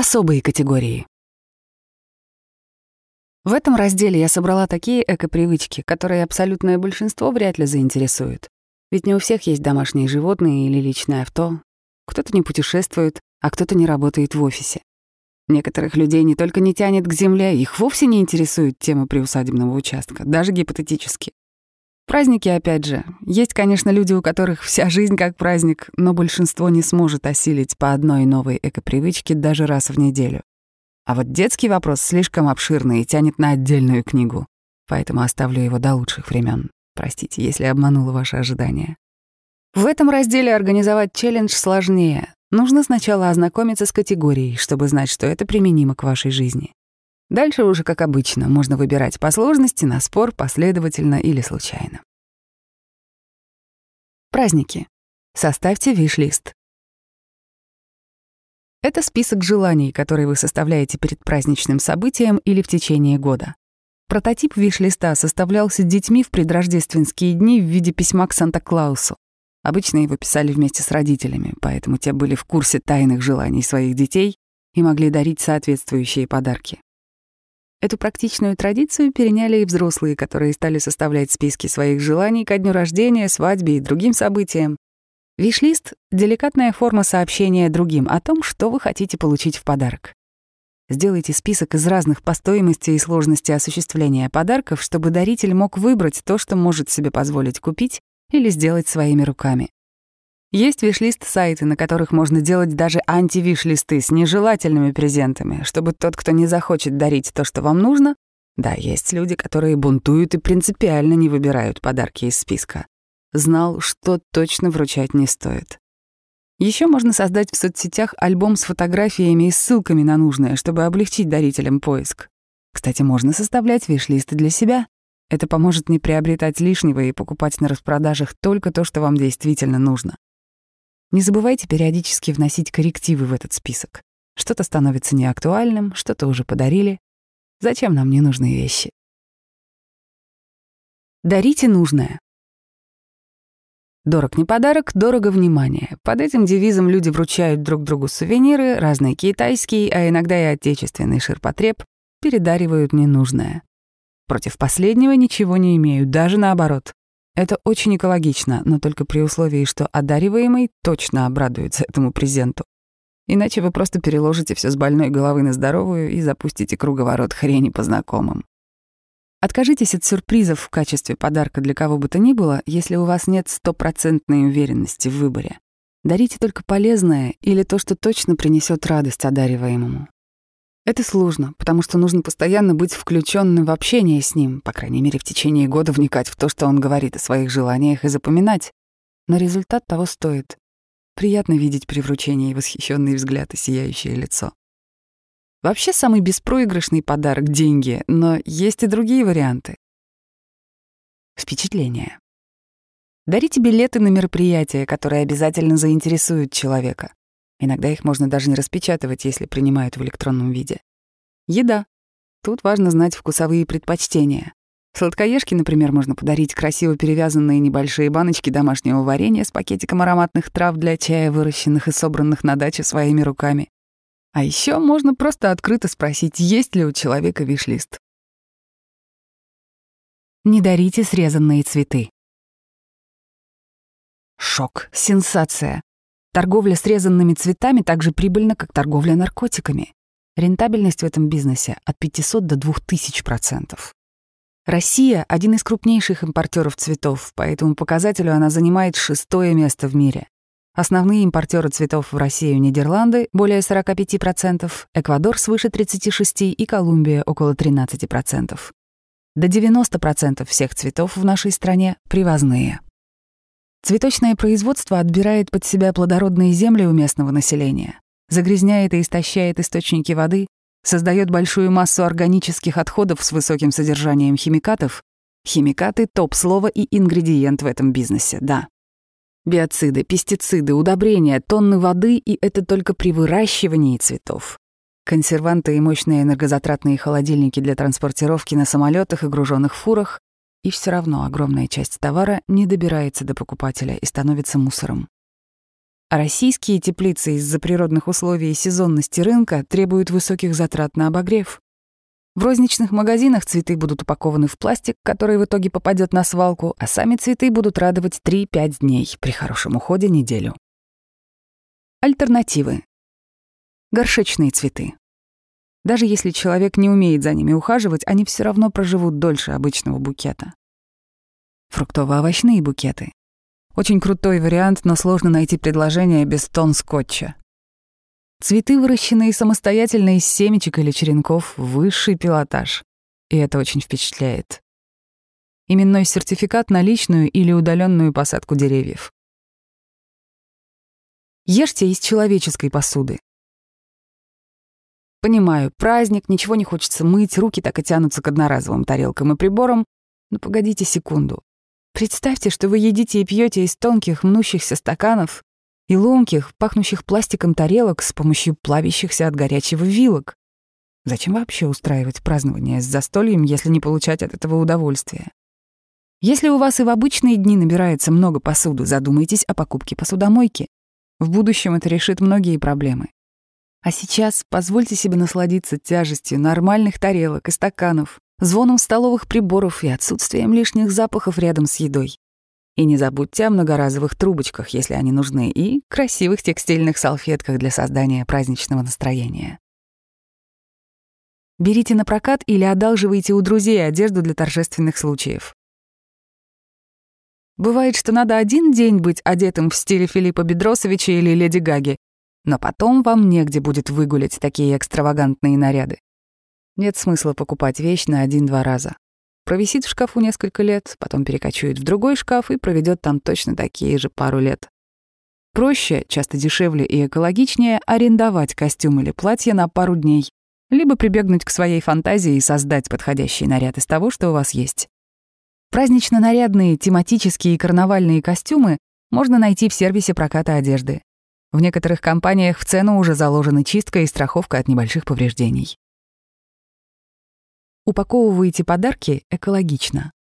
особые категории. В этом разделе я собрала такие экопривычки, которые абсолютное большинство вряд ли заинтересуют. Ведь не у всех есть домашние животные или личное авто. Кто-то не путешествует, а кто-то не работает в офисе. Некоторых людей не только не тянет к земле, их вовсе не интересует тема приусадебного участка, даже гипотетически. Праздники, опять же. Есть, конечно, люди, у которых вся жизнь как праздник, но большинство не сможет осилить по одной новой экопривычке даже раз в неделю. А вот детский вопрос слишком обширный и тянет на отдельную книгу. Поэтому оставлю его до лучших времен. Простите, если обманула ваши ожидания. В этом разделе организовать челлендж сложнее. Нужно сначала ознакомиться с категорией, чтобы знать, что это применимо к вашей жизни. Дальше уже как обычно, можно выбирать по сложности, на спор, последовательно или случайно. Праздники. Составьте виш-лист. Это список желаний, которые вы составляете перед праздничным событием или в течение года. Прототип виш-листа составлялся детьми в предрождественские дни в виде письма к Санта-Клаусу. Обычно его писали вместе с родителями, поэтому те были в курсе тайных желаний своих детей и могли дарить соответствующие подарки. Эту практичную традицию переняли и взрослые, которые стали составлять списки своих желаний ко дню рождения, свадьбе и другим событиям. Вишлист — деликатная форма сообщения другим о том, что вы хотите получить в подарок. Сделайте список из разных по стоимости и сложности осуществления подарков, чтобы даритель мог выбрать то, что может себе позволить купить или сделать своими руками. Есть виш сайты, на которых можно делать даже антивишлисты с нежелательными презентами, чтобы тот, кто не захочет дарить то, что вам нужно... Да, есть люди, которые бунтуют и принципиально не выбирают подарки из списка. Знал, что точно вручать не стоит. Еще можно создать в соцсетях альбом с фотографиями и ссылками на нужное, чтобы облегчить дарителям поиск. Кстати, можно составлять вишлисты для себя. Это поможет не приобретать лишнего и покупать на распродажах только то, что вам действительно нужно. Не забывайте периодически вносить коррективы в этот список. Что-то становится неактуальным, что-то уже подарили. Зачем нам ненужные вещи? Дарите нужное. Дорог не подарок, дорого внимание. Под этим девизом люди вручают друг другу сувениры, разные китайские, а иногда и отечественный ширпотреб, передаривают ненужное. Против последнего ничего не имею, даже наоборот. Это очень экологично, но только при условии, что одариваемый точно обрадуется этому презенту. Иначе вы просто переложите все с больной головы на здоровую и запустите круговорот хрени по знакомым. Откажитесь от сюрпризов в качестве подарка для кого бы то ни было, если у вас нет стопроцентной уверенности в выборе. Дарите только полезное или то, что точно принесет радость одариваемому. Это сложно, потому что нужно постоянно быть включенным в общение с ним, по крайней мере, в течение года вникать в то, что он говорит о своих желаниях и запоминать. Но результат того стоит. Приятно видеть при вручении восхищенный взгляд и сияющее лицо. Вообще самый беспроигрышный подарок — Иногда их можно даже не распечатывать, если принимают в электронном виде. Еда. Тут важно знать вкусовые предпочтения. Сладкоежки, например, можно подарить красиво перевязанные небольшие баночки домашнего варенья с пакетиком ароматных трав для чая, выращенных и собранных на даче своими руками. А еще можно просто открыто спросить, есть ли у человека вишлист. Не дарите срезанные цветы. Шок, сенсация. Торговля срезанными цветами так же прибыльна, как торговля наркотиками. Рентабельность в этом бизнесе от 500 до 2000%. Россия — один из крупнейших импортеров цветов, по этому показателю она занимает шестое место в мире. Основные импортеры цветов в Россию — Нидерланды, более 45%, Эквадор свыше 36% и Колумбия — около 13%. До 90% всех цветов в нашей стране — привозные. Цветочное производство отбирает под себя плодородные земли у местного населения, загрязняет и истощает источники воды, создает большую массу органических отходов с высоким содержанием химикатов. Химикаты — топ-слово и ингредиент в этом бизнесе, да. Биоциды, пестициды, удобрения, тонны воды, и это только при выращивании цветов. Консерванты и мощные энергозатратные холодильники для транспортировки на самолетах и груженных фурах, и все равно огромная часть товара не добирается до покупателя и становится мусором. российские теплицы из-за природных условий и сезонности рынка требуют высоких затрат на обогрев. В розничных магазинах цветы будут упакованы в пластик, который в итоге попадет на свалку, а сами цветы будут радовать 3-5 дней, при хорошем уходе неделю. Альтернативы. Горшечные цветы. Даже если человек не умеет за ними ухаживать, они все равно проживут дольше обычного букета. Фруктово-овощные букеты. Очень крутой вариант, но сложно найти предложение без тон скотча. Цветы, выращенные самостоятельно из семечек или черенков, высший пилотаж. И это очень впечатляет. Именной сертификат на личную или удаленную посадку деревьев. Ешьте из человеческой посуды. Понимаю, праздник, ничего не хочется мыть, руки так и тянутся к одноразовым тарелкам и приборам. Но погодите секунду. Представьте, что вы едите и пьете из тонких, мнущихся стаканов и ломких, пахнущих пластиком тарелок с помощью плавящихся от горячего вилок. Зачем вообще устраивать празднование с застольем, если не получать от этого удовольствия? Если у вас и в обычные дни набирается много посуды, задумайтесь о покупке посудомойки. В будущем это решит многие проблемы. А сейчас позвольте себе насладиться тяжестью нормальных тарелок и стаканов, звоном столовых приборов и отсутствием лишних запахов рядом с едой. И не забудьте о многоразовых трубочках, если они нужны, и красивых текстильных салфетках для создания праздничного настроения. Берите на прокат или одалживайте у друзей одежду для торжественных случаев. Бывает, что надо один день быть одетым в стиле Филиппа Бедросовича или Леди Гаги, но потом вам негде будет выгулять такие экстравагантные наряды. Нет смысла покупать вещь на один-два раза. Провисит в шкафу несколько лет, потом перекочует в другой шкаф и проведет там точно такие же пару лет. Проще, часто дешевле и экологичнее арендовать костюм или платье на пару дней, либо прибегнуть к своей фантазии и создать подходящий наряд из того, что у вас есть. Празднично-нарядные, тематические и карнавальные костюмы можно найти в сервисе проката одежды. В некоторых компаниях в цену уже заложены чистка и страховка от небольших повреждений. Упаковывайте подарки экологично.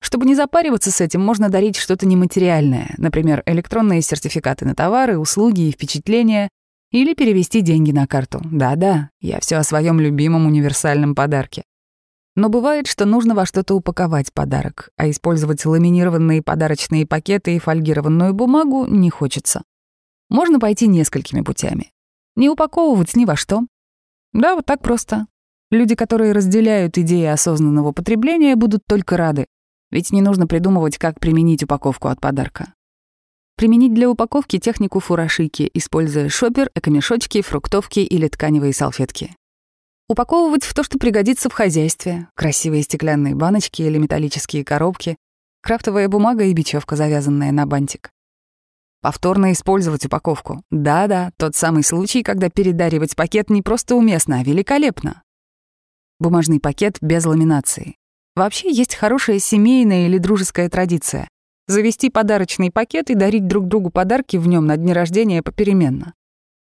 Чтобы не запариваться с этим, можно дарить что-то нематериальное, например, электронные сертификаты на товары, услуги и впечатления, или перевести деньги на карту. Да-да, я все о своем любимом универсальном подарке. Но бывает, что нужно во что-то упаковать подарок, а использовать ламинированные подарочные пакеты и фольгированную бумагу не хочется. Можно пойти несколькими путями. Не упаковывать ни во что. Да, вот так просто. Люди, которые разделяют идеи осознанного потребления, будут только рады. Ведь не нужно придумывать, как применить упаковку от подарка. Применить для упаковки технику фурошики, используя шопер, экомешочки, фруктовки или тканевые салфетки упаковывать в то, что пригодится в хозяйстве. Красивые стеклянные баночки или металлические коробки, крафтовая бумага и бечевка, завязанная на бантик. Повторно использовать упаковку. Да-да, тот самый случай, когда передаривать пакет не просто уместно, а великолепно. Бумажный пакет без ламинации. Вообще есть хорошая семейная или дружеская традиция — завести подарочный пакет и дарить друг другу подарки в нем на дни рождения попеременно.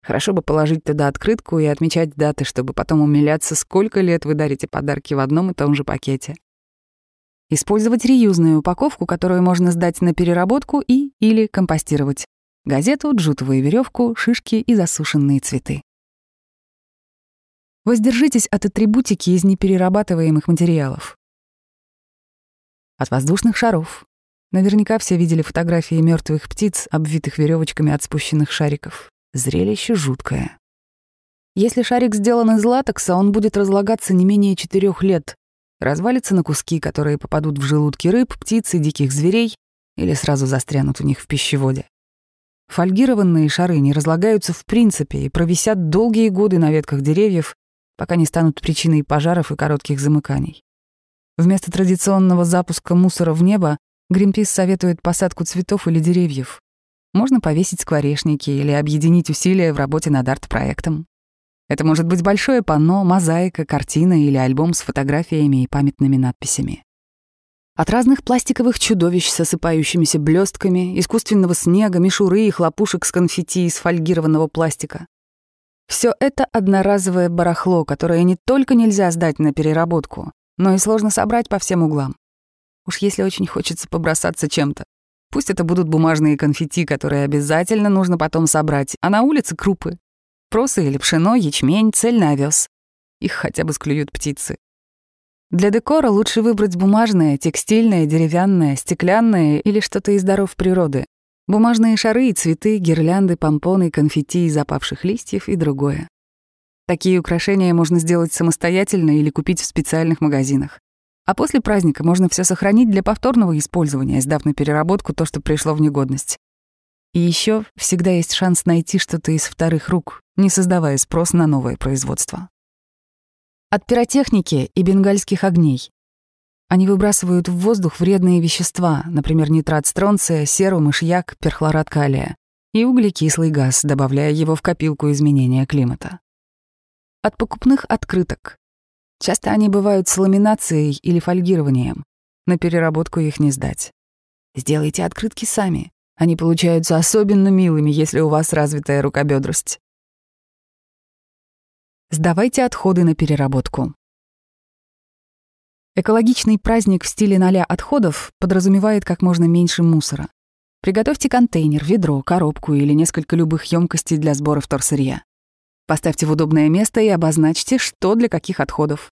Хорошо бы положить туда открытку и отмечать даты, чтобы потом умиляться, сколько лет вы дарите подарки в одном и том же пакете. Использовать реюзную упаковку, которую можно сдать на переработку и или компостировать. Газету, джутовую веревку, шишки и засушенные цветы. Воздержитесь от атрибутики из неперерабатываемых материалов. От воздушных шаров. Наверняка все видели фотографии мертвых птиц, обвитых веревочками от спущенных шариков. Зрелище жуткое. Если шарик сделан из латекса, он будет разлагаться не менее четырех лет, развалится на куски, которые попадут в желудки рыб, птиц и диких зверей или сразу застрянут у них в пищеводе. Фольгированные шары не разлагаются в принципе и провисят долгие годы на ветках деревьев, пока не станут причиной пожаров и коротких замыканий. Вместо традиционного запуска мусора в небо Гринпис советует посадку цветов или деревьев. Можно повесить скворечники или объединить усилия в работе над арт-проектом. Это может быть большое панно, мозаика, картина или альбом с фотографиями и памятными надписями. От разных пластиковых чудовищ с осыпающимися блестками, искусственного снега, мишуры и хлопушек с конфетти из фольгированного пластика. Все это одноразовое барахло, которое не только нельзя сдать на переработку, но и сложно собрать по всем углам. Уж если очень хочется побросаться чем-то. Пусть это будут бумажные конфетти, которые обязательно нужно потом собрать, а на улице — крупы. Просы или пшено, ячмень, цельный овес. Их хотя бы склюют птицы. Для декора лучше выбрать бумажное, текстильное, деревянное, стеклянное или что-то из даров природы. Бумажные шары и цветы, гирлянды, помпоны, конфетти из опавших листьев и другое. Такие украшения можно сделать самостоятельно или купить в специальных магазинах. А после праздника можно все сохранить для повторного использования, сдав на переработку то, что пришло в негодность. И еще всегда есть шанс найти что-то из вторых рук, не создавая спрос на новое производство. От пиротехники и бенгальских огней. Они выбрасывают в воздух вредные вещества, например, нитрат стронция, серу, мышьяк, перхлорат калия и углекислый газ, добавляя его в копилку изменения климата. От покупных открыток. Часто они бывают с ламинацией или фольгированием. На переработку их не сдать. Сделайте открытки сами. Они получаются особенно милыми, если у вас развитая рукобедрость. Сдавайте отходы на переработку. Экологичный праздник в стиле ноля отходов подразумевает как можно меньше мусора. Приготовьте контейнер, ведро, коробку или несколько любых емкостей для сбора вторсырья. Поставьте в удобное место и обозначьте, что для каких отходов.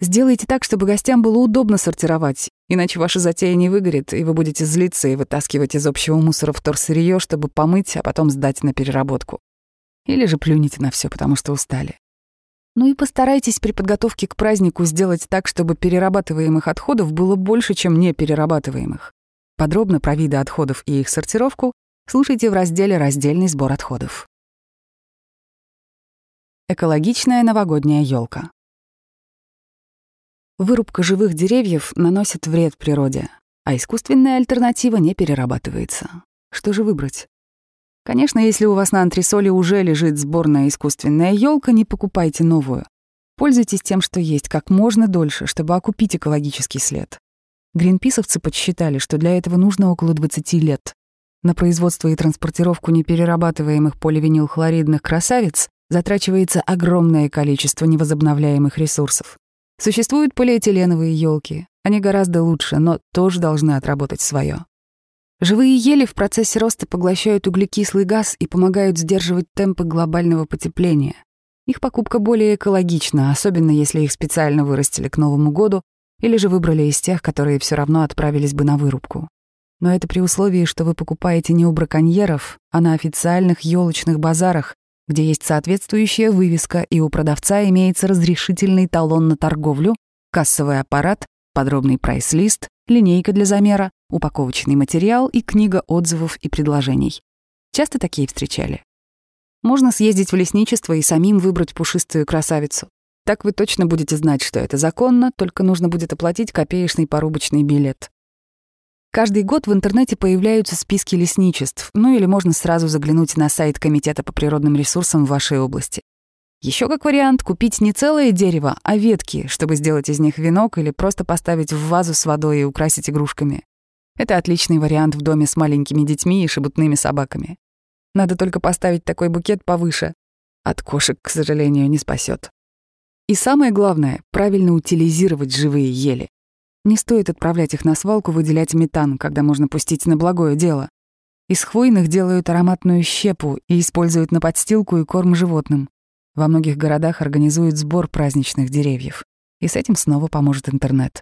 Сделайте так, чтобы гостям было удобно сортировать, иначе ваша затея не выгорит, и вы будете злиться и вытаскивать из общего мусора вторсырье, чтобы помыть, а потом сдать на переработку. Или же плюните на все, потому что устали. Ну и постарайтесь при подготовке к празднику сделать так, чтобы перерабатываемых отходов было больше, чем неперерабатываемых. Подробно про виды отходов и их сортировку слушайте в разделе «Раздельный сбор отходов». Экологичная новогодняя елка. Вырубка живых деревьев наносит вред природе, а искусственная альтернатива не перерабатывается. Что же выбрать? Конечно, если у вас на антресоле уже лежит сборная искусственная елка, не покупайте новую. Пользуйтесь тем, что есть, как можно дольше, чтобы окупить экологический след. Гринписовцы подсчитали, что для этого нужно около 20 лет. На производство и транспортировку неперерабатываемых поливинилхлоридных красавиц затрачивается огромное количество невозобновляемых ресурсов. Существуют полиэтиленовые елки, они гораздо лучше, но тоже должны отработать свое. Живые ели в процессе роста поглощают углекислый газ и помогают сдерживать темпы глобального потепления. Их покупка более экологична, особенно если их специально вырастили к Новому году или же выбрали из тех, которые все равно отправились бы на вырубку. Но это при условии, что вы покупаете не у браконьеров, а на официальных елочных базарах, где есть соответствующая вывеска, и у продавца имеется разрешительный талон на торговлю, кассовый аппарат, подробный прайс-лист, линейка для замера, упаковочный материал и книга отзывов и предложений. Часто такие встречали? Можно съездить в лесничество и самим выбрать пушистую красавицу. Так вы точно будете знать, что это законно, только нужно будет оплатить копеечный порубочный билет. Каждый год в интернете появляются списки лесничеств, ну или можно сразу заглянуть на сайт Комитета по природным ресурсам в вашей области. Еще как вариант купить не целое дерево, а ветки, чтобы сделать из них венок или просто поставить в вазу с водой и украсить игрушками. Это отличный вариант в доме с маленькими детьми и шебутными собаками. Надо только поставить такой букет повыше. От кошек, к сожалению, не спасет. И самое главное — правильно утилизировать живые ели. Не стоит отправлять их на свалку выделять метан, когда можно пустить на благое дело. Из хвойных делают ароматную щепу и используют на подстилку и корм животным. Во многих городах организуют сбор праздничных деревьев. И с этим снова поможет интернет.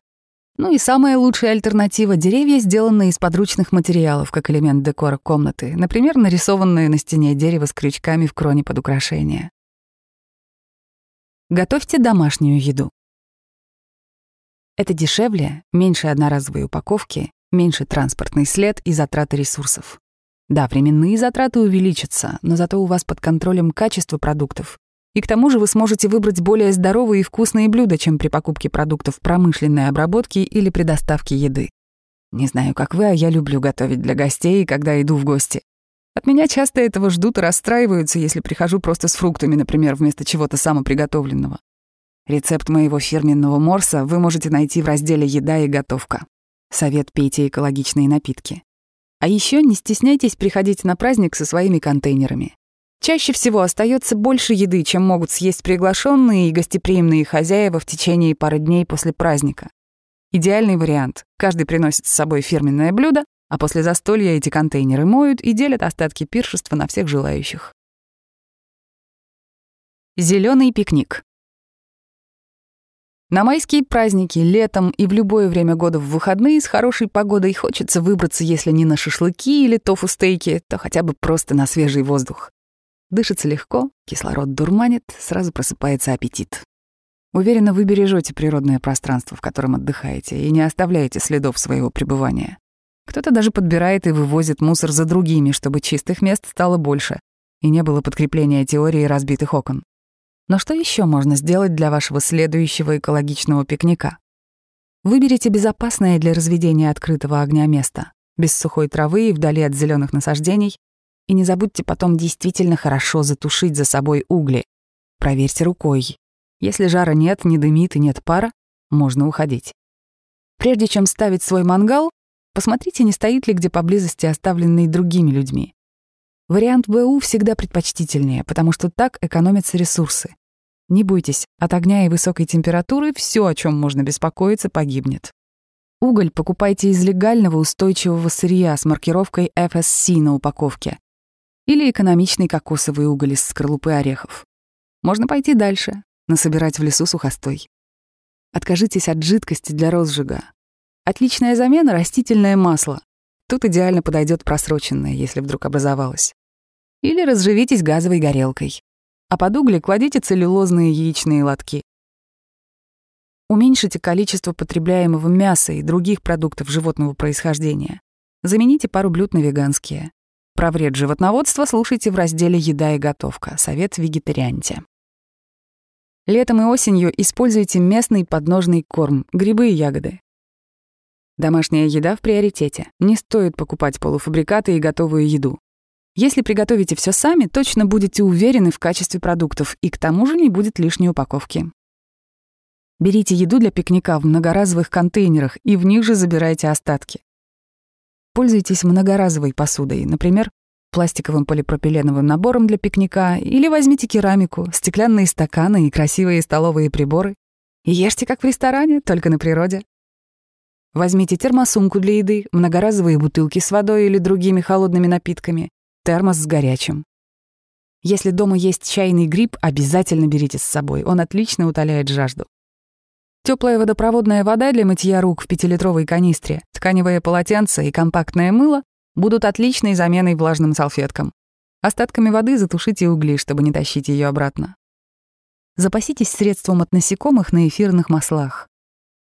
Ну и самая лучшая альтернатива — деревья, сделанные из подручных материалов, как элемент декора комнаты, например, нарисованное на стене дерево с крючками в кроне под украшение. Готовьте домашнюю еду. Это дешевле, меньше одноразовой упаковки, меньше транспортный след и затраты ресурсов. Да, временные затраты увеличатся, но зато у вас под контролем качество продуктов. И к тому же вы сможете выбрать более здоровые и вкусные блюда, чем при покупке продуктов промышленной обработки или при доставке еды. Не знаю, как вы, а я люблю готовить для гостей, когда иду в гости. Рецепт моего фирменного морса вы можете найти в разделе «Еда и готовка». Совет пейте экологичные напитки. А еще не стесняйтесь приходить на праздник со своими контейнерами. Чаще всего остается больше еды, чем могут съесть приглашенные и гостеприимные хозяева в течение пары дней после праздника. Идеальный вариант. Каждый приносит с собой фирменное блюдо, а после застолья эти контейнеры моют и делят остатки пиршества на всех желающих. Зеленый пикник. На Намайские праздники, летом и в любое время года в выходные с хорошей погодой хочется выбраться, если не на шашлыки или тофу-стейки, то хотя бы просто на свежий воздух. Дышится легко, кислород дурманит, сразу просыпается аппетит. Уверена, вы бережете природное пространство, в котором отдыхаете, и не оставляете следов своего пребывания. Кто-то даже подбирает и вывозит мусор за другими, чтобы чистых мест стало больше, и не было подкрепления теории разбитых окон. Но что еще можно сделать для вашего следующего экологичного пикника? Выберите безопасное для разведения открытого огня место, без сухой травы и вдали от зеленых насаждений, и не забудьте потом действительно хорошо затушить за собой угли. Проверьте рукой. Если жара нет, не дымит и нет пара, можно уходить. Прежде чем ставить свой мангал, посмотрите, не стоит ли где поблизости оставленный другими людьми. Вариант БУ всегда предпочтительнее, потому что так экономятся ресурсы. Не бойтесь, от огня и высокой температуры все, о чем можно беспокоиться, погибнет. Уголь покупайте из легального устойчивого сырья с маркировкой FSC на упаковке. Или экономичный кокосовый уголь из скорлупы орехов. Можно пойти дальше, насобирать в лесу сухостой. Откажитесь от жидкости для розжига. Отличная замена — растительное масло. Тут идеально подойдет просроченное, если вдруг образовалось. Или разживитесь газовой горелкой. А под угли кладите целлюлозные яичные лотки. Уменьшите количество потребляемого мяса и других продуктов животного происхождения. Замените пару блюд на веганские. Про вред животноводства слушайте в разделе «Еда и готовка. Совет вегетарианте». Летом и осенью используйте местный подножный корм, грибы и ягоды. Домашняя еда в приоритете. Не стоит покупать полуфабрикаты и готовую еду. Если приготовите все сами, точно будете уверены в качестве продуктов, и к тому же не будет лишней упаковки. Берите еду для пикника в многоразовых контейнерах и в них же забирайте остатки. Пользуйтесь многоразовой посудой, например, пластиковым полипропиленовым набором для пикника или возьмите керамику, стеклянные стаканы и красивые столовые приборы. И ешьте как в ресторане, только на природе. Возьмите термосумку для еды, многоразовые бутылки с водой или другими холодными напитками, термос с горячим. Если дома есть чайный гриб, обязательно берите с собой, он отлично утоляет жажду. Теплая водопроводная вода для мытья рук в пятилитровой канистре, тканевое полотенце и компактное мыло будут отличной заменой влажным салфеткам. Остатками воды затушите угли, чтобы не тащить ее обратно. Запаситесь средством от насекомых на эфирных маслах.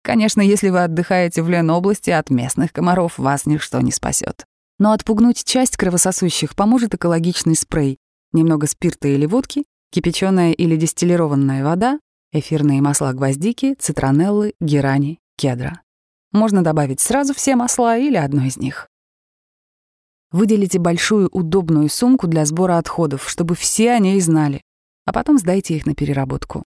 Конечно, если вы отдыхаете в Ленобласти, от местных комаров вас ничто не спасет. Но отпугнуть часть кровососущих поможет экологичный спрей. Немного спирта или водки, кипяченая или дистиллированная вода, эфирные масла гвоздики, цитронеллы, герани, кедра. Можно добавить сразу все масла или одно из них. Выделите большую удобную сумку для сбора отходов, чтобы все о ней знали, а потом сдайте их на переработку.